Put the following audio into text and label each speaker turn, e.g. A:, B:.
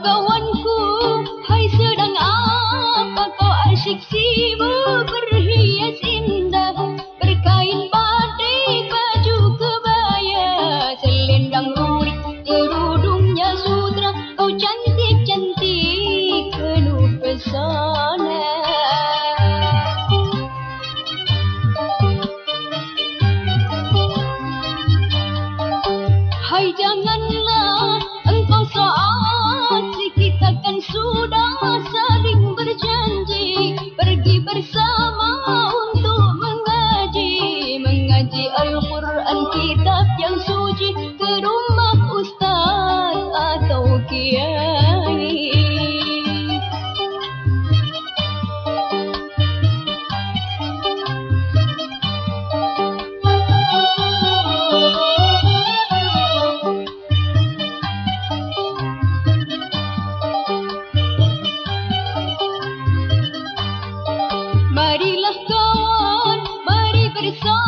A: kawanku Hai sedang apa kau asyik Marilah kawan, mari bersama.